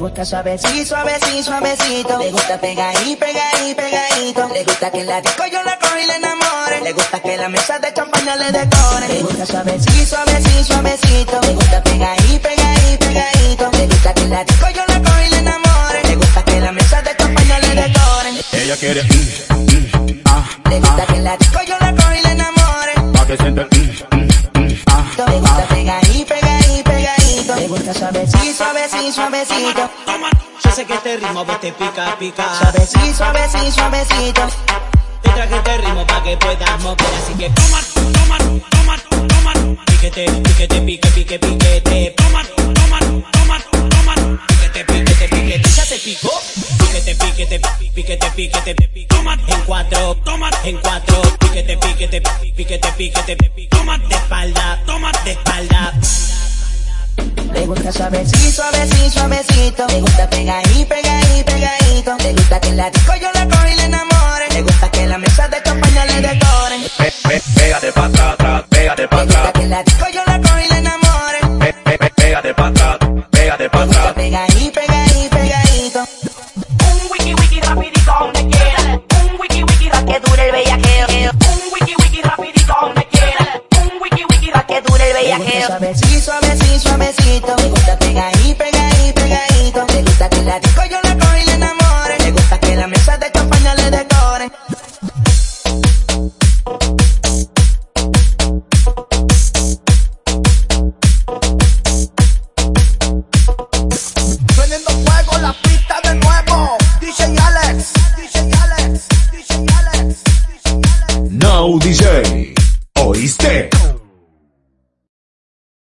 gusta suavecito, suavecito, suavecito. Le gusta pegadito, pegadito, pegadito. Le gusta que la disco yo la cojo y le enamore. Le gusta que la mesa de champaña le decore. Le gusta suavecito, suavecito, suavecito. Le gusta pegadito, pegadito, pegadito. Le gusta que la disco yo la cojo y le enamore. Le gusta que la mesa de champaña le decore. Ella quiere mm, mm, ah, Le gusta que la disco yo la cojo y le enamore. pa' que siente mm, mm, ah, gusta suavecito, suavecito, suavecito. Yo sé que este ritmo vos te pica, pica. Suavecito, suavecito, suavecito. Te traje este ritmo pa' que puedas mover, así que toma, toma, toma, toma. Piquete, piquete, pique, pique, piquete. Toma, toma, toma, toma. Piquete, piquete, piquete. Ya te picó. Piquete, piquete, piquete, piquete. Toma en cuatro, toma en cuatro. Piquete, piquete, piquete, piquete. Toma de espalda, toma de espalda. Gusta suavecito, suavecito, suavecito. Le gusta pegadito, pegadito, pegadito. Le gusta que la disco yo la cojo y le enamore. Le gusta que la mesa de champaña le decoren. pe- pe- pégate pa' atrás, atrás, pégate pa' Le gusta atrás, que la disco yo la cojo y le enamore. pe- pe- pe- pégate pa' atrás, pégate pa' Le gusta atrás. pegadito, pegadito, pegadito. Un wiki wiki rapidito donde quiera. El bellaqueo. suavecito, suavecito, suavecito. Le gusta pegadito, pegadito, pegadito. Le gusta que la disco yo la cojo y le enamore. Le gusta que la mesa de champaña le decoren. Prendiendo fuego la pista de nuevo. DJ Alex, DJ Alex, DJ Alex, DJ Alex. Now DJ. ¿Oíste?